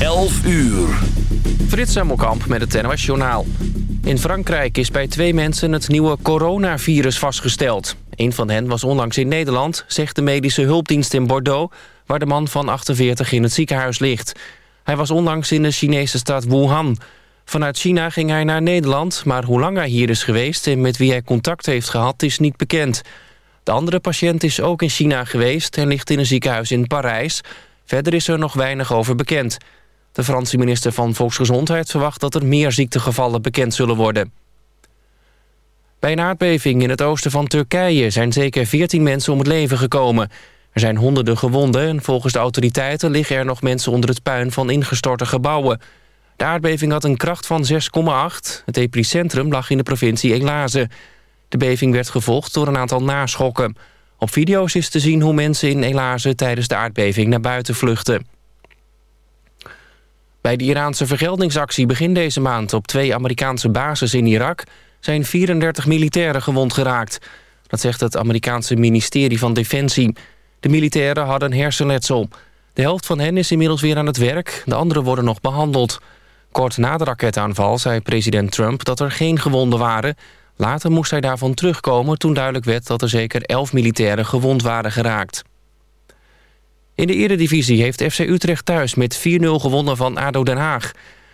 11 uur. Frits Semmelkamp met het NOS Journaal. In Frankrijk is bij twee mensen het nieuwe coronavirus vastgesteld. Een van hen was onlangs in Nederland, zegt de medische hulpdienst in Bordeaux... waar de man van 48 in het ziekenhuis ligt. Hij was onlangs in de Chinese stad Wuhan. Vanuit China ging hij naar Nederland, maar hoe lang hij hier is geweest... en met wie hij contact heeft gehad, is niet bekend. De andere patiënt is ook in China geweest en ligt in een ziekenhuis in Parijs. Verder is er nog weinig over bekend... De Franse minister van Volksgezondheid verwacht dat er meer ziektegevallen bekend zullen worden. Bij een aardbeving in het oosten van Turkije zijn zeker 14 mensen om het leven gekomen. Er zijn honderden gewonden en volgens de autoriteiten liggen er nog mensen onder het puin van ingestorte gebouwen. De aardbeving had een kracht van 6,8. Het epicentrum lag in de provincie Elaze. De beving werd gevolgd door een aantal naschokken. Op video's is te zien hoe mensen in Elaze tijdens de aardbeving naar buiten vluchten. Bij de Iraanse vergeldingsactie begin deze maand op twee Amerikaanse bases in Irak zijn 34 militairen gewond geraakt. Dat zegt het Amerikaanse ministerie van Defensie. De militairen hadden hersenletsel. De helft van hen is inmiddels weer aan het werk, de anderen worden nog behandeld. Kort na de raketaanval zei president Trump dat er geen gewonden waren. Later moest hij daarvan terugkomen toen duidelijk werd dat er zeker 11 militairen gewond waren geraakt. In de eredivisie heeft FC Utrecht thuis met 4-0 gewonnen van ADO Den Haag.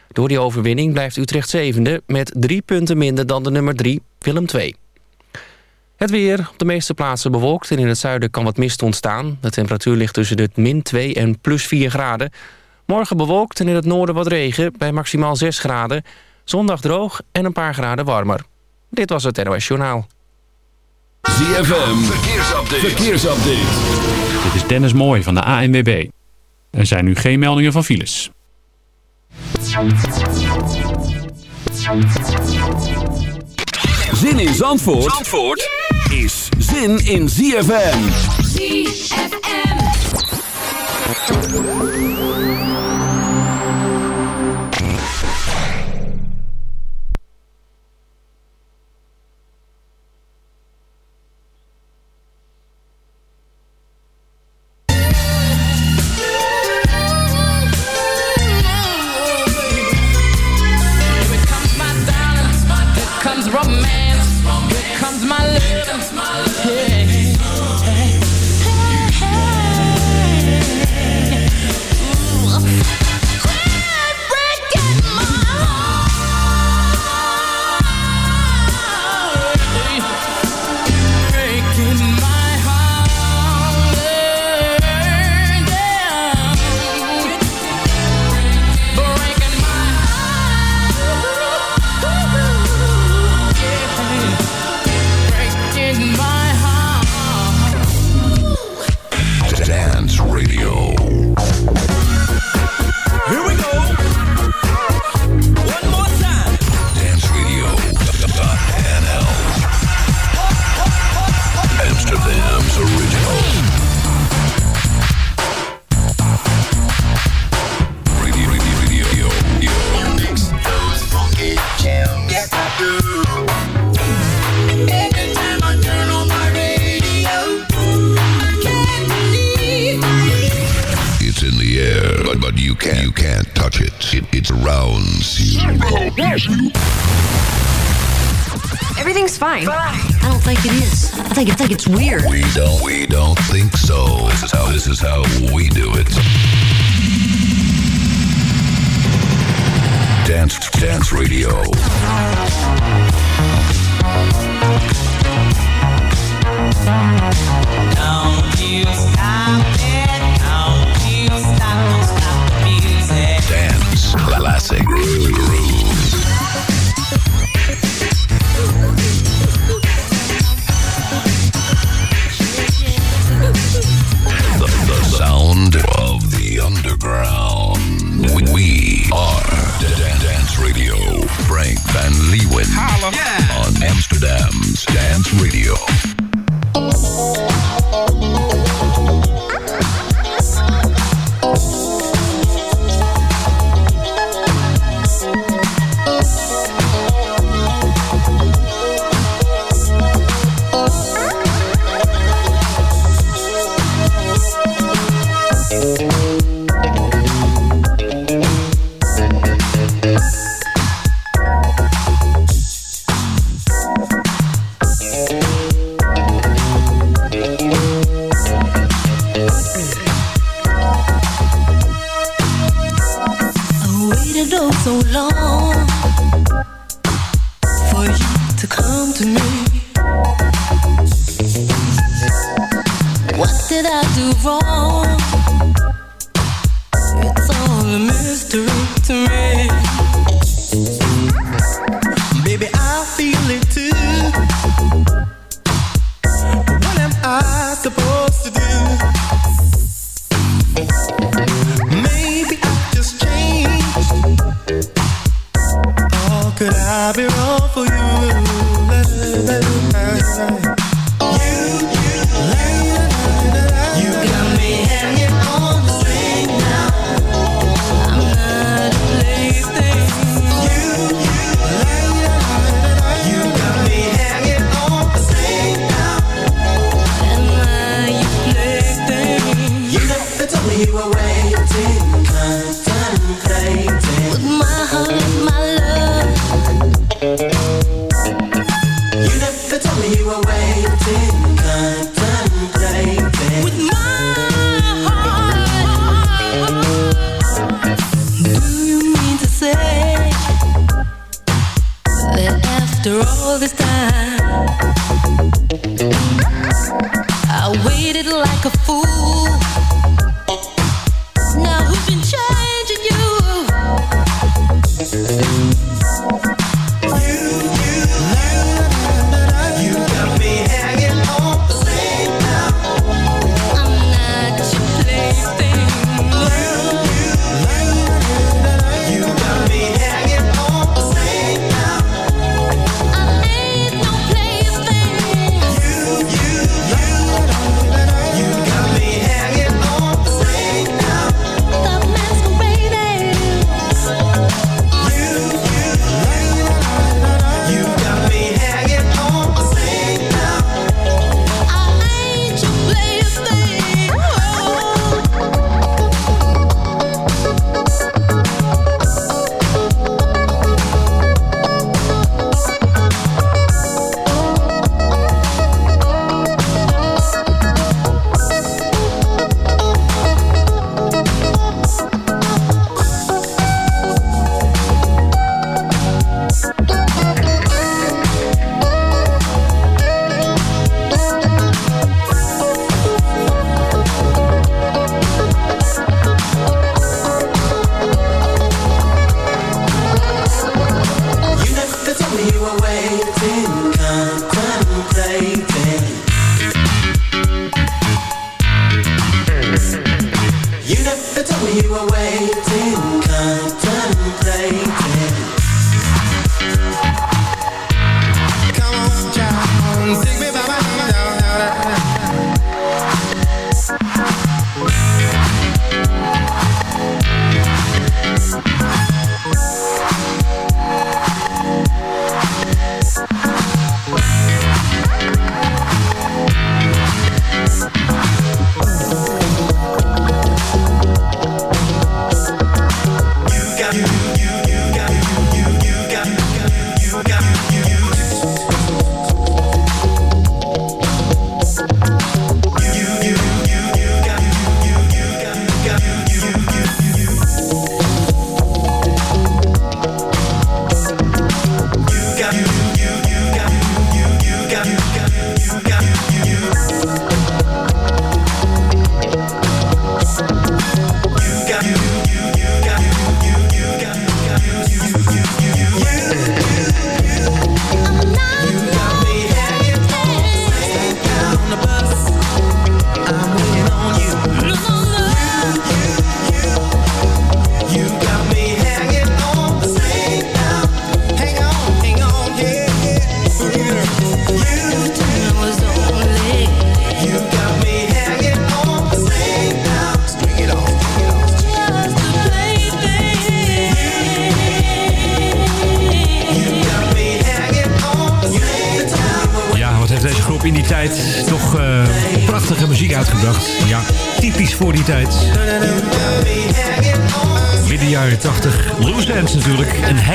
Door die overwinning blijft Utrecht zevende... met drie punten minder dan de nummer 3, Willem II. Het weer op de meeste plaatsen bewolkt en in het zuiden kan wat mist ontstaan. De temperatuur ligt tussen de min 2 en plus 4 graden. Morgen bewolkt en in het noorden wat regen bij maximaal 6 graden. Zondag droog en een paar graden warmer. Dit was het NOS Journaal. ZFM, verkeersupdate. verkeersupdate. Dit is Dennis Mooij van de ANWB. Er zijn nu geen meldingen van files. Zin in Zandvoort, Zandvoort is zin in ZFM. ZFM. can't touch it. It, it surrounds you. Everything's fine. I don't think it is. I think I think it's weird. We don't we don't think so. This is how this is how we do it. Dance Dance Radio. Don't you stop it. Classic the, sound of the underground. We, are Dance Radio. Frank Van Leeuwen. Yeah. On Amsterdam's Dance Radio.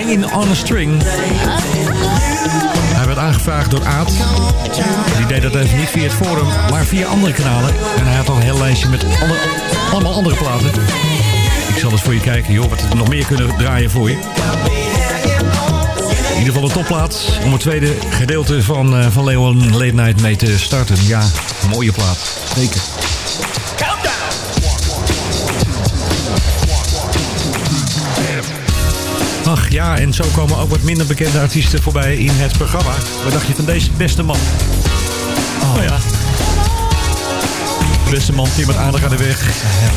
In on a String. Hij werd aangevraagd door Aad. Die deed dat even niet via het forum, maar via andere kanalen. En hij had al een heel lijstje met allemaal andere platen. Ik zal eens voor je kijken, joh, wat we nog meer kunnen draaien voor je. In ieder geval een topplaats om het tweede gedeelte van, eh, van Leon Late mee te starten. Ja, mooie plaat. Zeker. Ach ja, en zo komen ook wat minder bekende artiesten voorbij in het programma. Wat dacht je van deze beste man? Oh ja. Beste man timmert aardig aan de weg.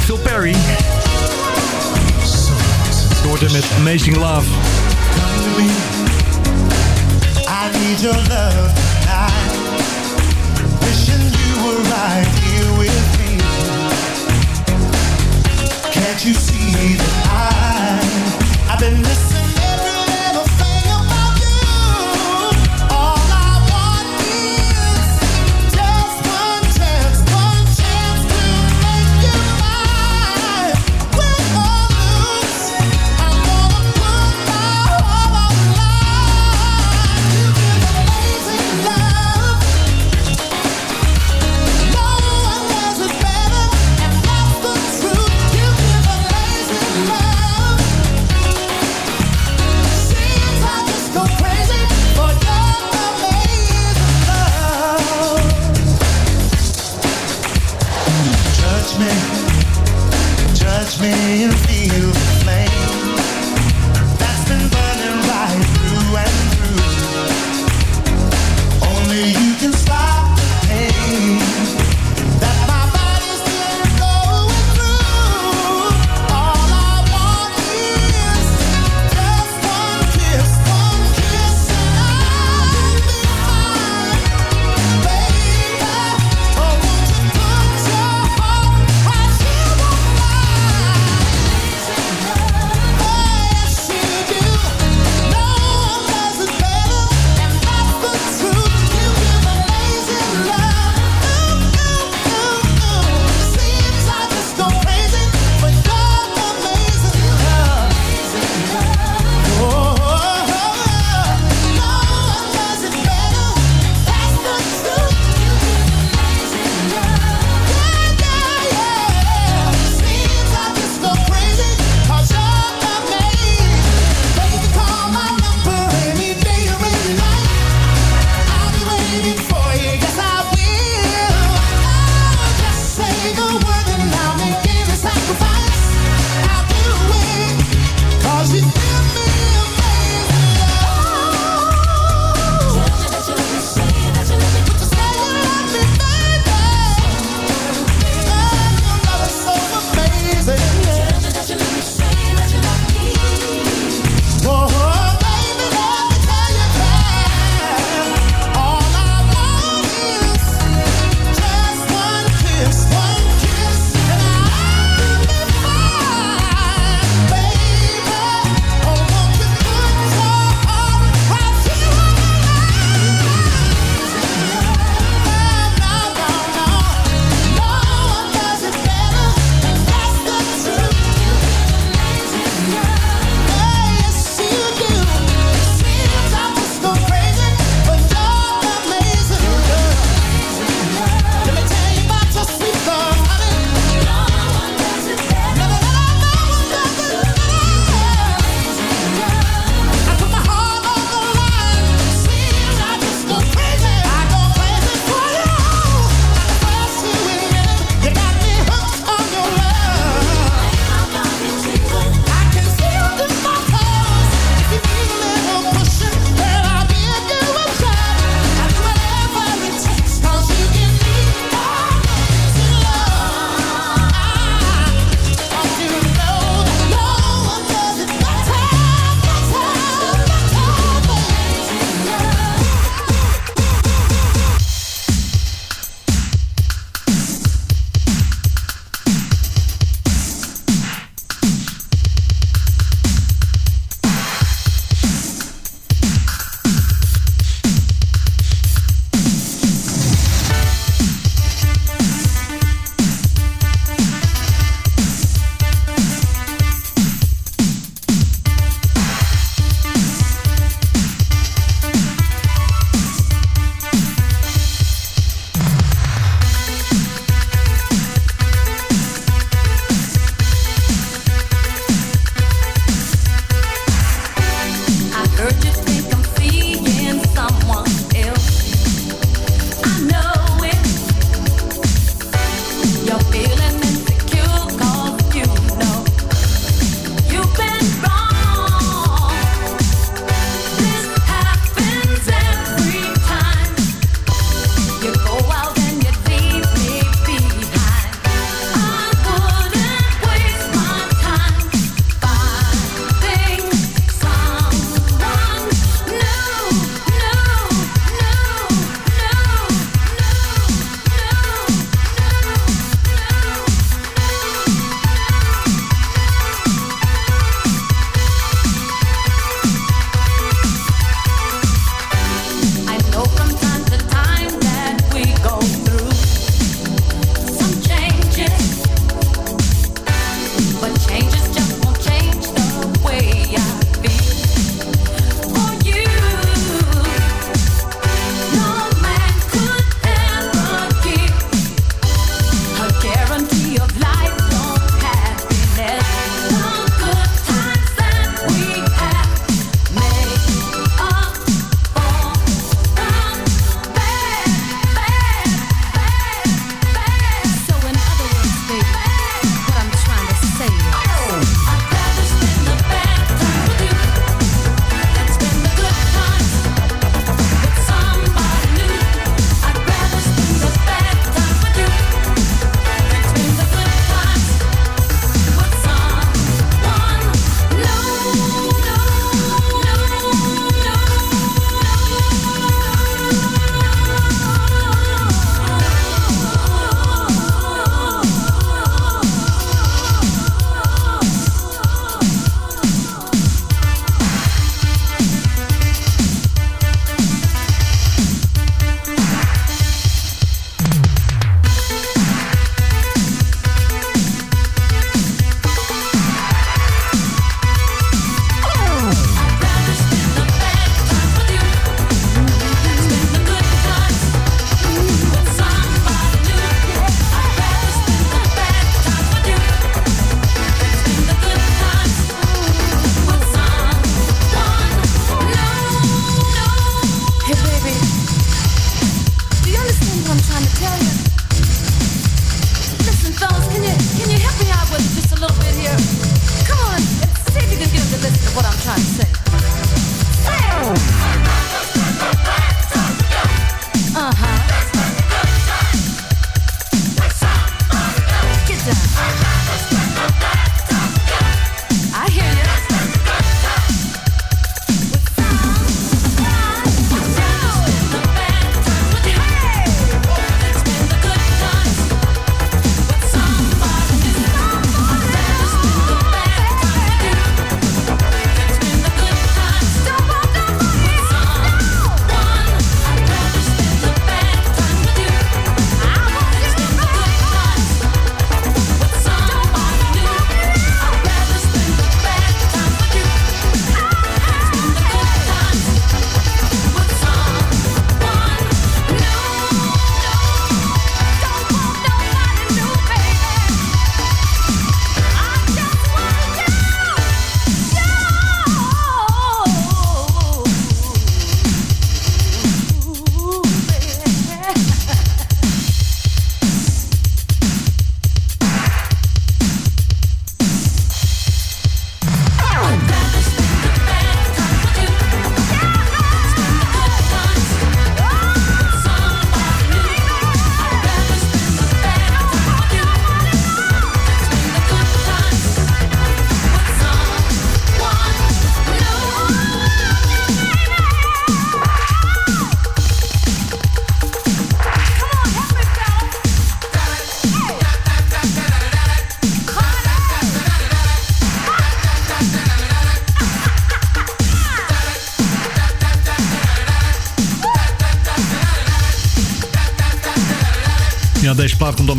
Phil Perry. Door met Amazing Love. I need your love tonight. Wishing you were right here with me. Can't you see that I, I've been missing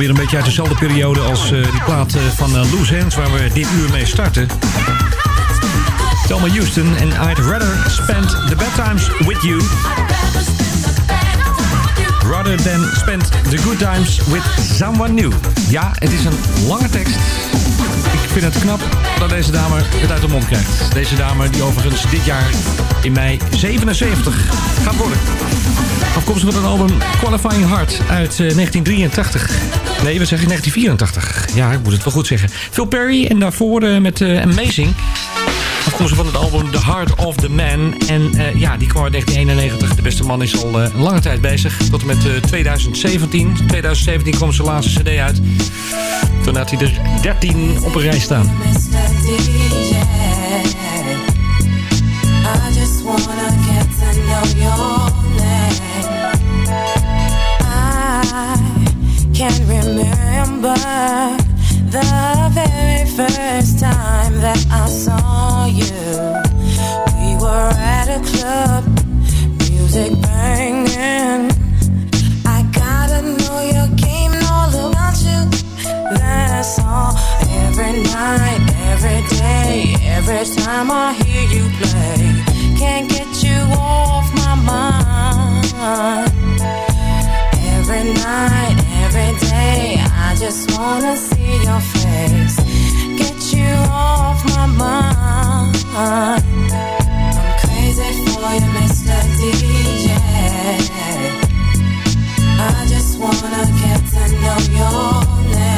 weer een beetje uit dezelfde periode als eh, die plaat eh, van eh, Loose Hands, waar we dit uur mee starten. Thelma Houston en I'd rather spend the bad times with you rather than spend the good times with someone new. Ja, het is een lange tekst. Ik vind het knap dat deze dame het uit de mond krijgt. Deze dame die overigens dit jaar in mei 77 gaat worden. Afkomstig van het album Qualifying Heart uit eh, 1983. Nee, we zeggen 1984. Ja, ik moet het wel goed zeggen. Phil Perry en daarvoor eh, met eh, Amazing. Afkomstig van het album The Heart of the Man. En eh, ja, die kwam uit 1991. De beste man is al een lange tijd bezig. Tot en met eh, 2017. 2017 kwam zijn laatste cd uit. Toen had hij er 13 op een rij staan. I just wanna get to know your can remember the very first time that I saw you. We were at a club, music banging. I gotta know your game, all about you. That's all. Every night, every day, every time I hear you play, can't get you off my mind. Every night, every day, I just wanna see your face, get you off my mind. I'm crazy for you, Mr. DJ. I just wanna get to know your name.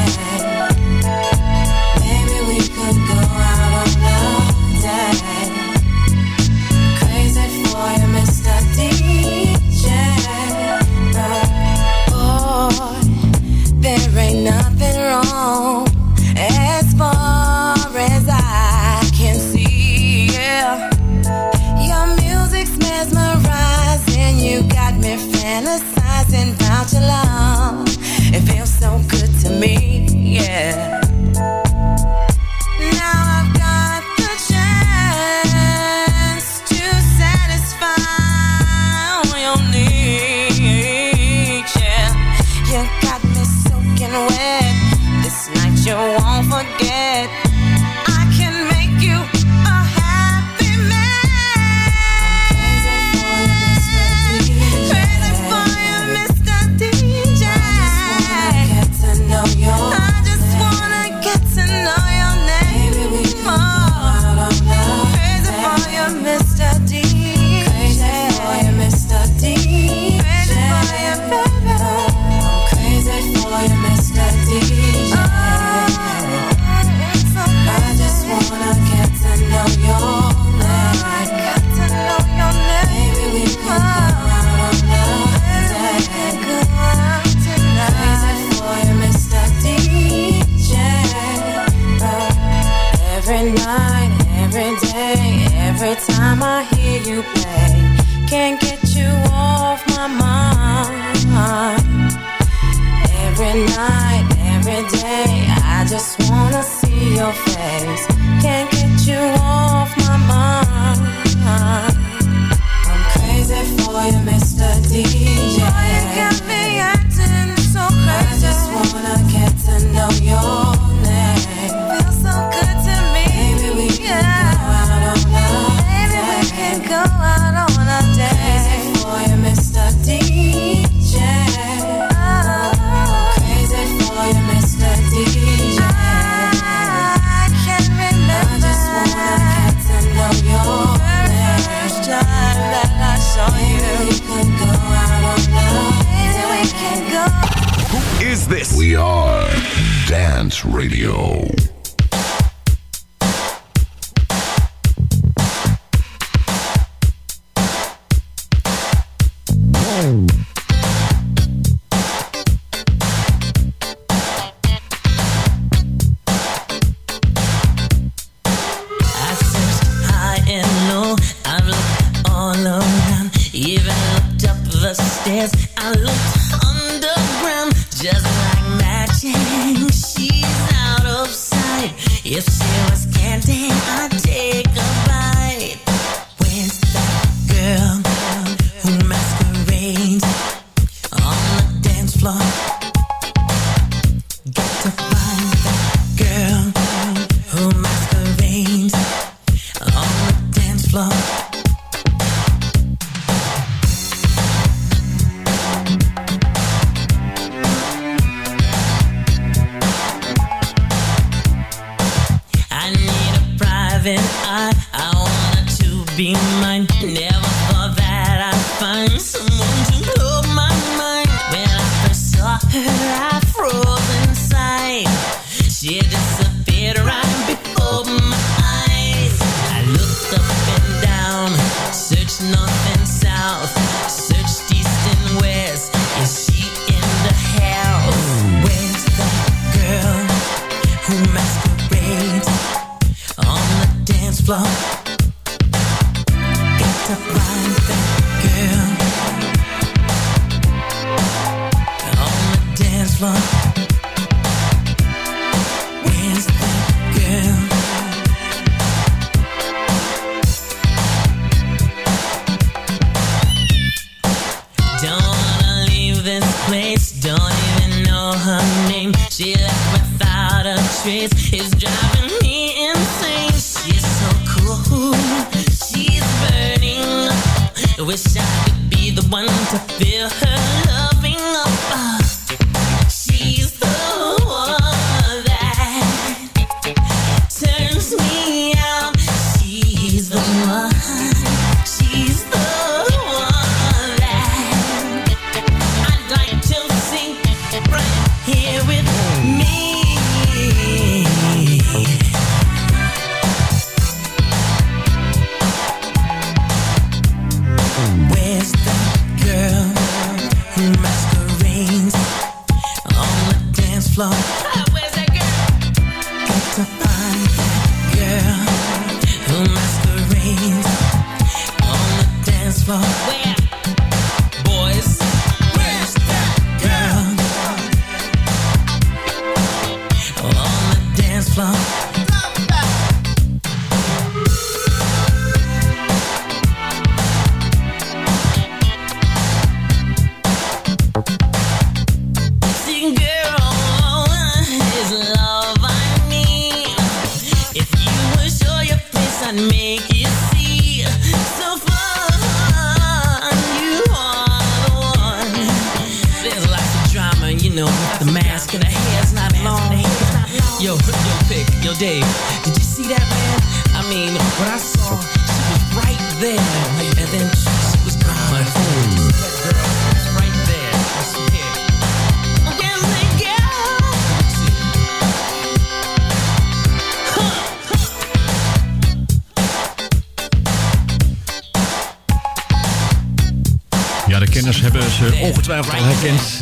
Wish I could be the one to feel her loving up.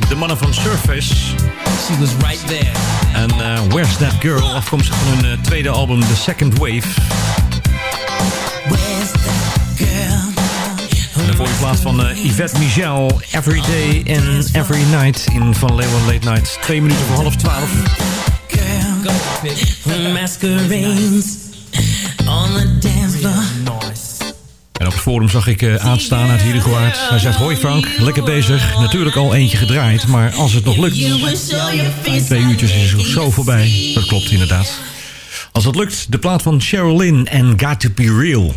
de mannen van Surface. She was right there. En eh, Where's That Girl, afkomstig van hun eh, tweede album The Second Wave. Where's that girl? In plaats van eh, Yvette Michel, Every Day and Every Night in Van Leeuwen Late Night. Twee minuten voor half twaalf. Masquerades on the dance floor. En op het forum zag ik eh, aanstaan uit Hierdegewaard. Hij zegt, hoi Frank, lekker bezig. Natuurlijk al eentje gedraaid, maar als het nog lukt... Twee uurtjes is er zo voorbij. Dat klopt inderdaad. Als het lukt, de plaat van Sheryl Lynn en Got To Be Real.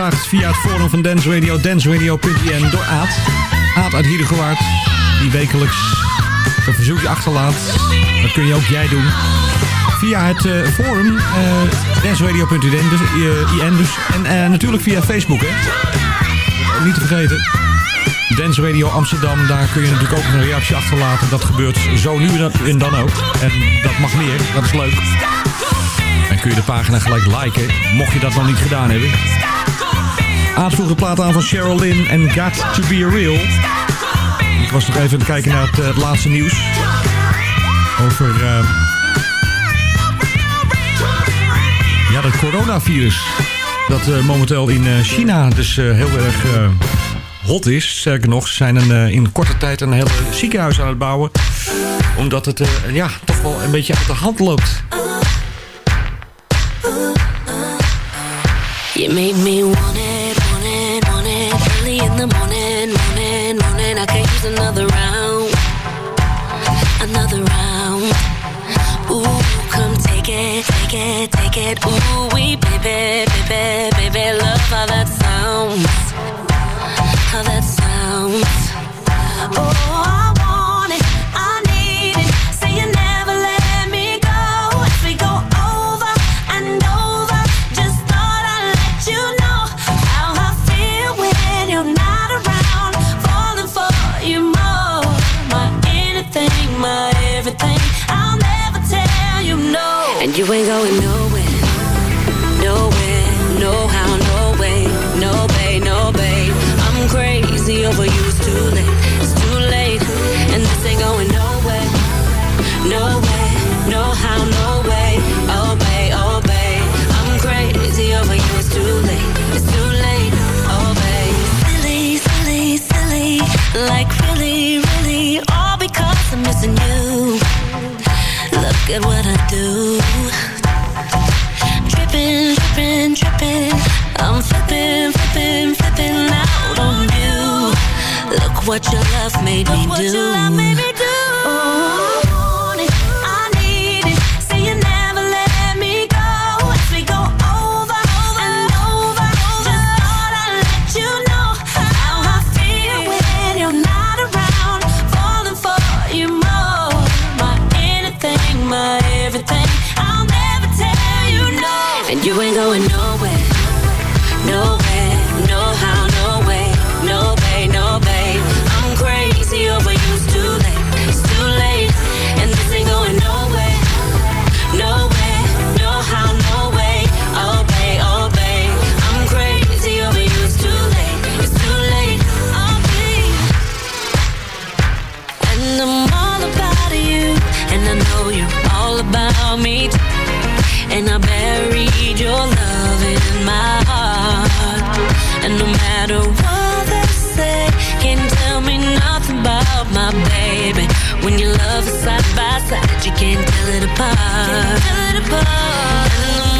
Aangevraagd via het forum van Dance Radio, danceradio.nl door Aad. Aad uit Hiedegewaard, die wekelijks een verzoekje achterlaat. Dat kun je ook jij doen. Via het eh, forum, eh danceradio.nl dus, eh, dus. En natuurlijk via Facebook, hè. Niet te vergeten. Dance Radio Amsterdam, daar kun je natuurlijk ook een reactie achterlaten. Dat gebeurt zo nu en dan ook. En dat mag meer, dat is leuk. En kun je de pagina gelijk liken, mocht je dat nog niet gedaan hebben. De plaat aan van Cheryl Lynn en Got To Be Real. Ik was nog even aan het kijken naar het, eh, laatste nieuws. Over eh, ja, dat coronavirus. Dat eh, momenteel in China dus heel erg hot is. Sterker nog, ze zijn een, in korte tijd een hele ziekenhuis aan het bouwen. Omdat het ja, toch wel een beetje uit de hand loopt. You made me take it, take it. Ooh, we baby, baby, baby. Love how that sounds, how that sounds. Oh, at what I do. Tripping, tripping, tripping. I'm flipping, flipping, flipping out on you. Look what your love made me do. We're going When your love is side by side, you can't tell it apart. And I'm all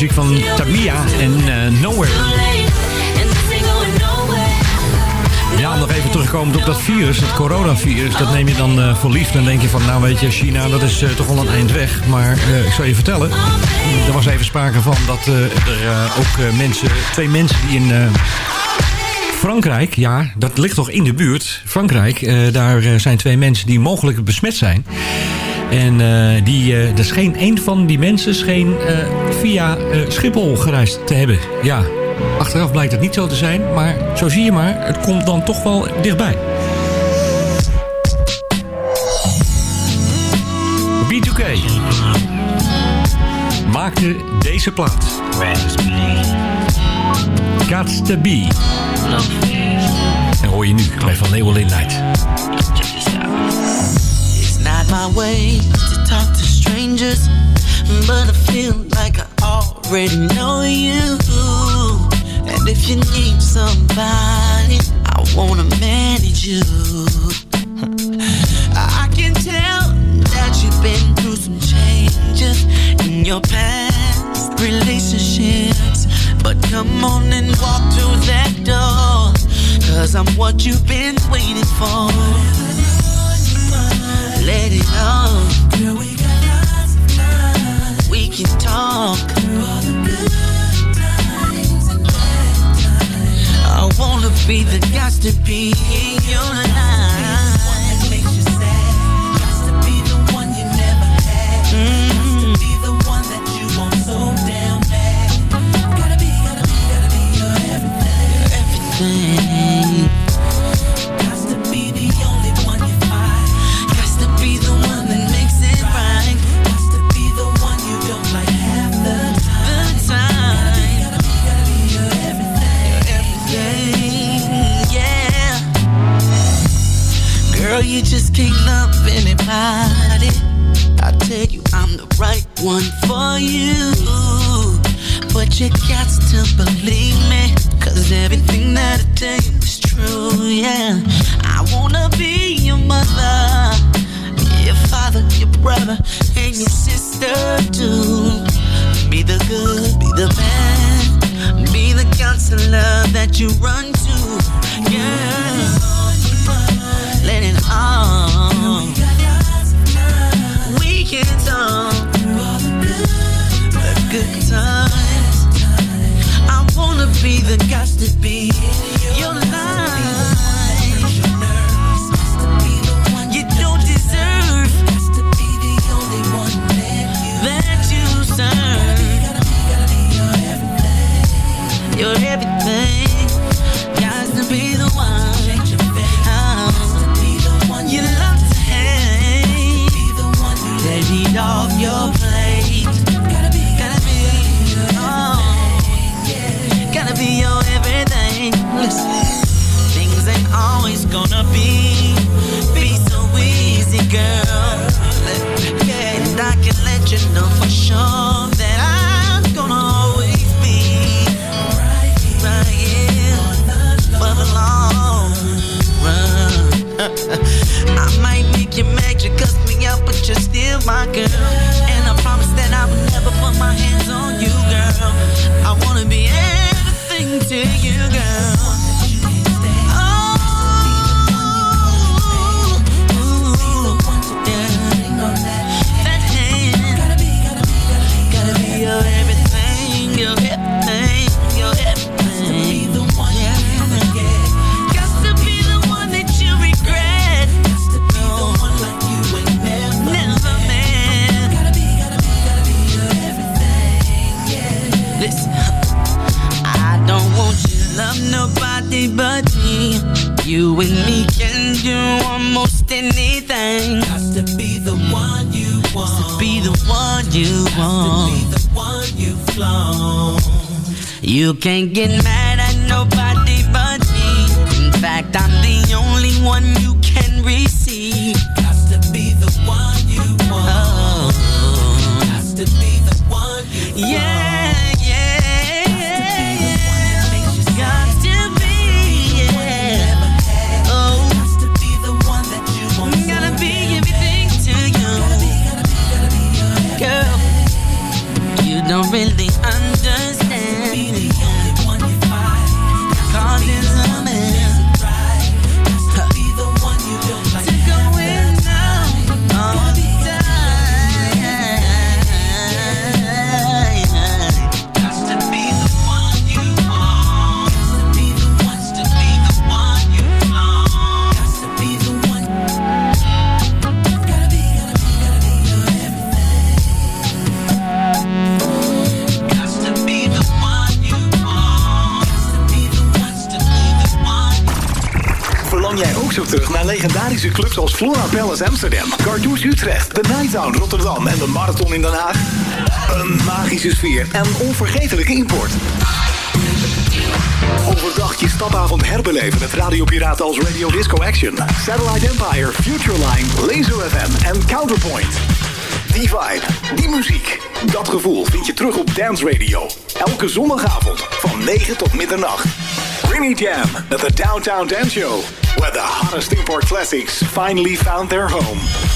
muziek van Tamia en eh, Nowhere. Ja, nog even terugkomend op dat virus, het coronavirus. Dat neem je dan eh, voor lief. Dan denk je van, nou weet je, China, dat is eh, toch wel een eind weg. Maar ik zal je vertellen, er was even sprake van dat er ook mensen, twee mensen die in... Frankrijk, ja, dat ligt toch in de buurt. Frankrijk, daar zijn twee mensen die mogelijk besmet zijn. En die, eh, er scheen een van die mensen scheen, via eh, Schiphol gereisd te hebben. Ja, achteraf blijkt het niet zo te zijn, maar zo zie je maar, het komt dan toch wel dichtbij. B2K maakte deze plaat. Got to be. En hoor je nu bij Van Leeuwen Night. It's not my way to talk to strangers, but I feel already know you. And if you need somebody, I wanna manage you. I can tell that you've been through some changes in your past relationships. But come on and walk through that door. Cause I'm what you've been waiting for. Let it all. Girl, we got lots of time. We can talk. Girl be the guy to be in your life. Clubs als Flora Palace Amsterdam, Cartouche Utrecht, The Nighttown Rotterdam en de Marathon in Den Haag? Een magische sfeer en onvergetelijke import. Overdag je stapavond herbeleven met radiopiraten als Radio Disco Action, Satellite Empire, Futureline, Laser FM en Counterpoint. Die vibe, die muziek, dat gevoel vind je terug op Dance Radio. Elke zondagavond van 9 tot middernacht. Rainy Jam at the Downtown Dance Show. Where the hottest import classics finally found their home.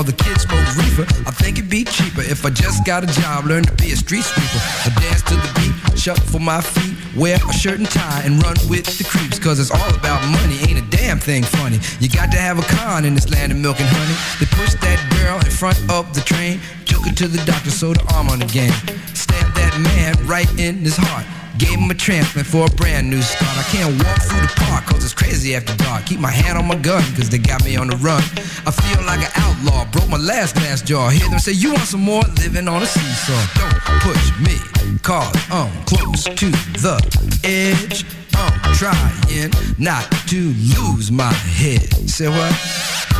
All the kids smoke reefer, I think it'd be cheaper If I just got a job, learn to be a street sweeper I dance to the beat, shuffle for my feet Wear a shirt and tie and run with the creeps Cause it's all about money, ain't a damn thing funny You got to have a con in this land of milk and honey They pushed that girl in front of the train Took her to the doctor, sewed her arm on again. Stabbed that man right in his heart Gave him a transplant for a brand new start. I can't walk through the park cause it's crazy after dark. Keep my hand on my gun cause they got me on the run. I feel like an outlaw, broke my last glass jaw. Hear them say, You want some more? Living on a seesaw. Don't push me cause I'm close to the edge. I'm trying not to lose my head. Say what?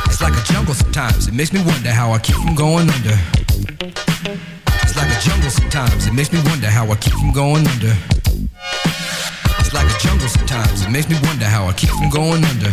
It's like a jungle sometimes. It makes me wonder how I keep from going under. It's like a jungle sometimes. It makes me wonder how I keep from going under. It's like a jungle sometimes. It makes me wonder how I keep from going under.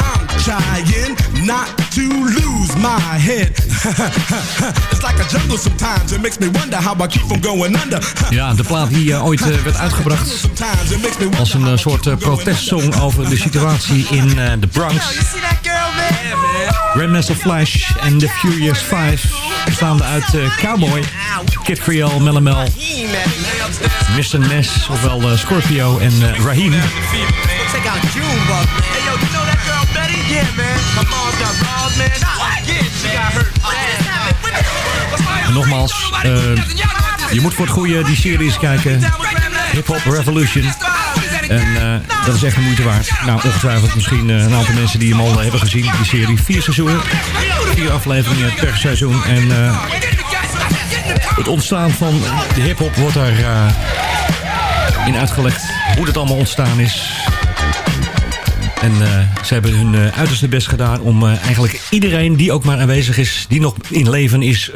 I'm trying not to lose my head. it's like a jungle sometimes. It makes me wonder how I keep from going under. Ja, de plaat die eh, ooit eh, werd uitgebracht als een eh, soort protestsong over de situatie in de Bronx. Grandmaster Flash en The Furious Five bestaande uit Cowboy, Kid Creole, Melle Mel, Mr. Ness, ofwel Scorpio en Raheem. Yeah, man. Nogmaals, je moet voor het goede die series kijken. Hip Hop Revolution. En eh, dat is echt de moeite waard. Nou, ongetwijfeld misschien eh, een aantal mensen die hem al hebben gezien. Die serie. Vier seizoenen. Vier afleveringen per seizoen. En eh, het ontstaan van de hip-hop wordt daar in uitgelegd. Hoe dat allemaal ontstaan is. En eh, ze hebben hun eh, uiterste best gedaan om eh, eigenlijk iedereen die ook maar aanwezig is, die nog in leven is,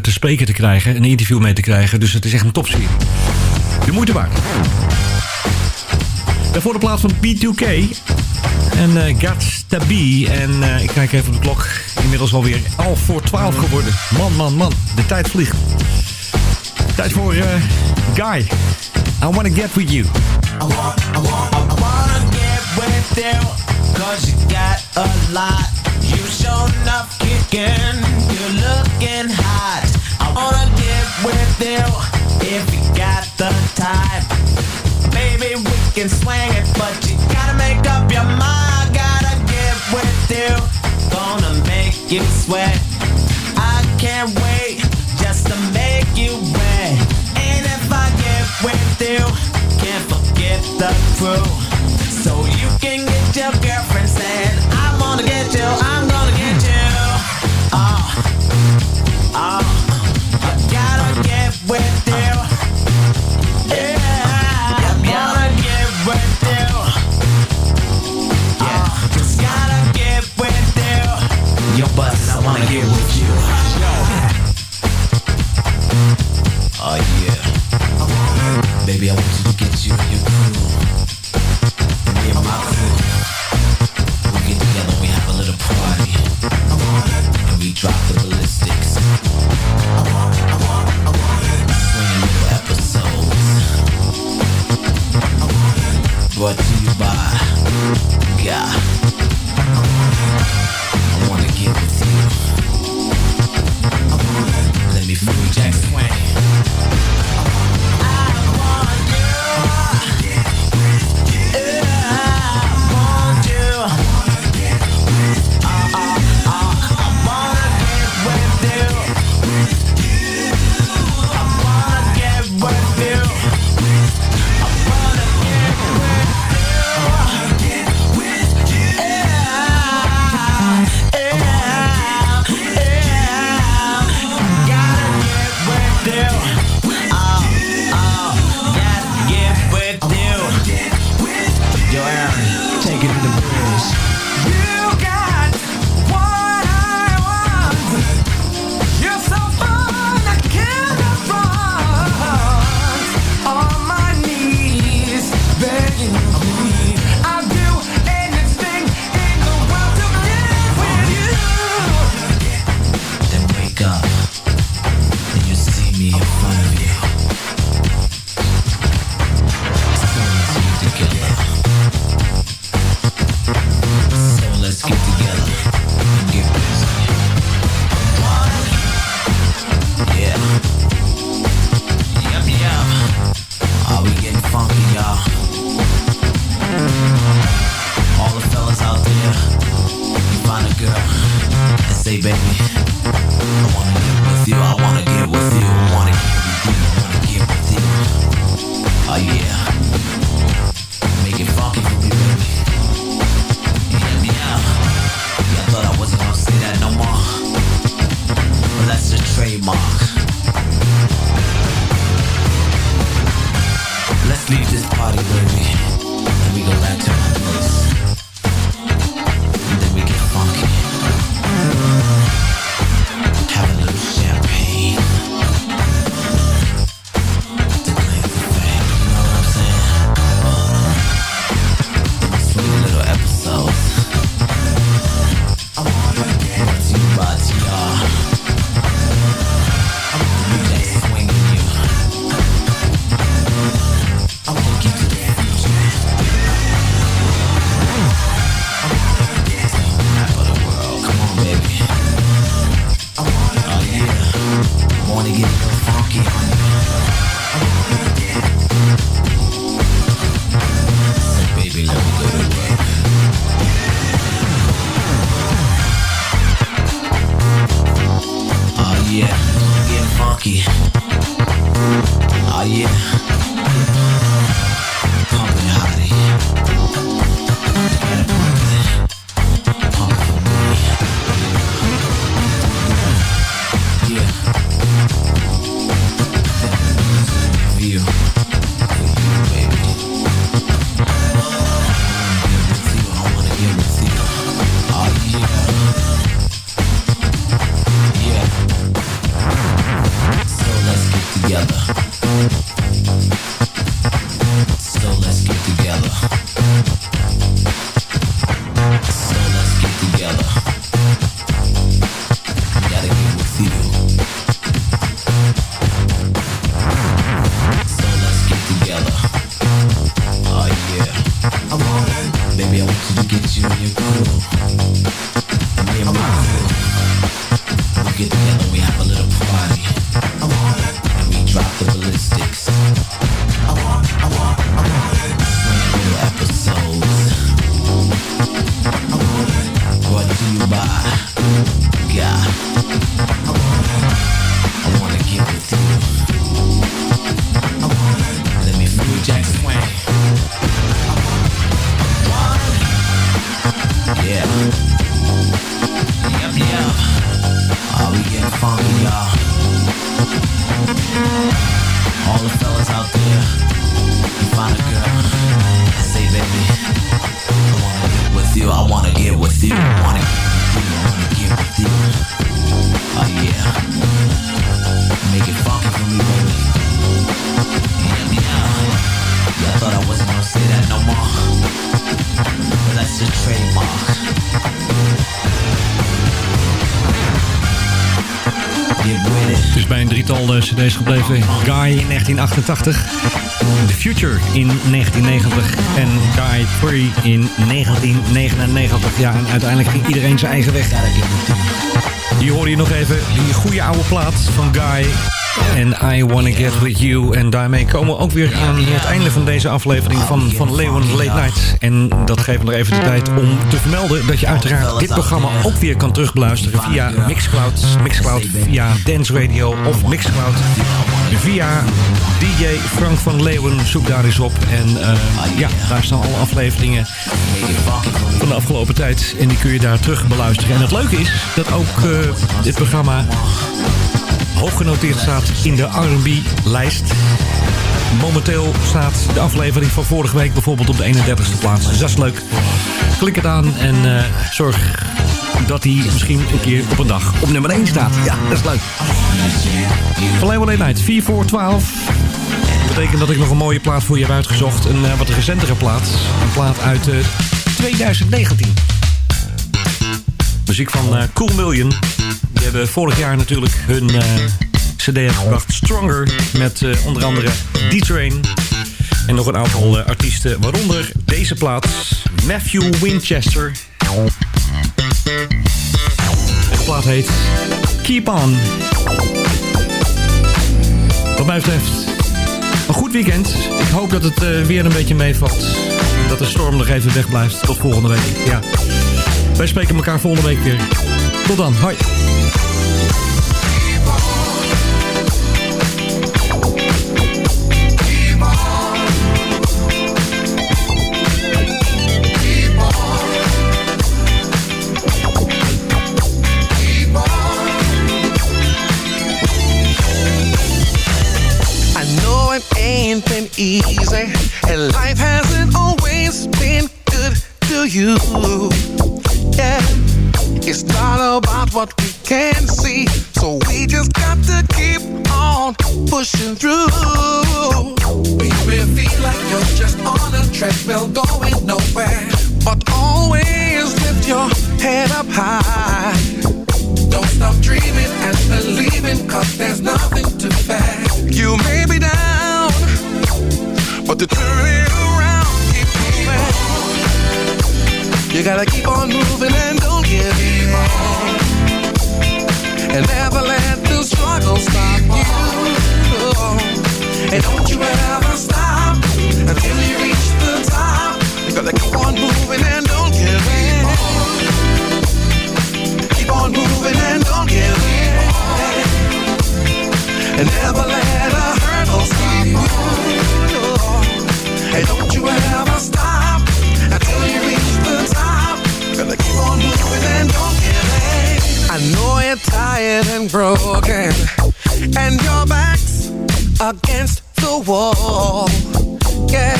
te spreken te krijgen. Een interview mee te krijgen. Dus het is echt een topserie. De moeite waard. Daarvoor de plaats van B2K. En Gats Tabi. En ik kijk even op de klok. Inmiddels alweer al voor 12 geworden. Man, man, man. De tijd vliegt. Tijd voor Guy. I wanna get with you. I want, I want, I wanna with you Cause you got a lot. You shown enough kicking You're looking hot. I wanna get with you If you got the time. Baby, we can swing it But you gotta make up your mind. Gotta get with you Gonna make you sweat. I can't wait Just to make you wet. And if I get with you Can't forget the crew. So you can get your girlfriend saying I'm gonna get you, I'm gonna get you. Oh, oh I gotta get with you. Yeah, I'm gonna get with you. Yeah, just gotta get with you. Yo, buzz, I wanna get with you. Oh yeah Baby, I want you to get you and your crew. Me and my crew. of the cd's gebleven. Guy in 1988. The Future in 1990. En Guy 3 in 1999. Ja, en uiteindelijk ging iedereen zijn eigen weg. Hier hoorde je nog even die goede oude plaat van Guy. En I Wanna Get With You. En daarmee komen we ook weer aan het einde van deze aflevering van, van Leeuwen Late Night. En dat geeft er even de tijd om te vermelden dat je uiteraard dit programma ook weer kan terugbeluisteren via Mixcloud. Mixcloud via Dance Radio of Mixcloud via DJ Frank van Leeuwen. Zoek daar eens op. En eh, ja, daar staan alle afleveringen van de afgelopen tijd. En die kun je daar terug beluisteren. En het leuke is dat ook eh, dit programma hoog genoteerd staat in de R&B-lijst. Momenteel staat de aflevering van vorige week bijvoorbeeld op de 31ste plaats. Dus dat is leuk. Klik het aan en eh, zorg dat hij misschien een keer op een dag op nummer 1 staat. Ja, dat is leuk. Van Leeuwen Late Night, 4 voor 12. Dat betekent dat ik nog een mooie plaat voor je heb uitgezocht. Een eh, wat recentere plaat. Een plaat uit eh, 2019. Muziek van eh, Cool Million. Hebben vorig jaar natuurlijk hun eh, cd uitgebracht Stronger. Met eh, onder andere D-Train. En nog een aantal eh, artiesten. Waaronder deze plaat. Matthew Winchester. De plaat heet Keep On. Wat mij betreft Een goed weekend. Ik hoop dat het weer een beetje meevalt. Dat de storm nog even wegblijft. Tot volgende week. Ja. Wij spreken elkaar volgende week weer. Tot dan. Hoi. Easy, and life hasn't always been good to you. Yeah, it's not about what we can see, so we just got to keep on pushing through. You may feel like you're just on a treadmill going nowhere, but always lift your head up high. Don't stop dreaming and believing, cause there's nothing to fear. You may be down, but to turn You gotta keep on moving and don't give in. And never let the struggle stop you. And don't you ever stop until you reach the top. You gotta keep on moving and don't give in. Keep on moving and don't give in. And never let a hurdle stop you. And don't you ever stop Gotta keep on moving and don't give. I know you're tired and broken, and your back's against the wall. Yeah,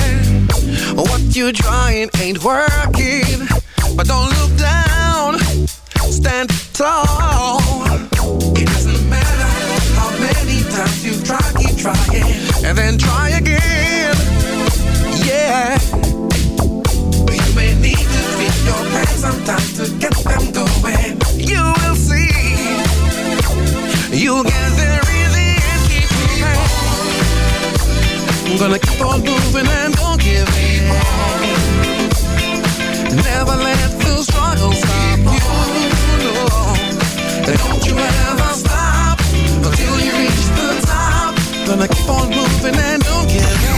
what you trying ain't working, but don't look down. Stand tall. It doesn't matter how many times you try, keep trying, and then try again. Sometimes to get them going. You will see. You'll get there easy and keep moving. I'm gonna keep on moving and don't give in. Never let the struggle stop you. No. Don't you ever stop until you reach the top. Gonna keep on moving and don't give in.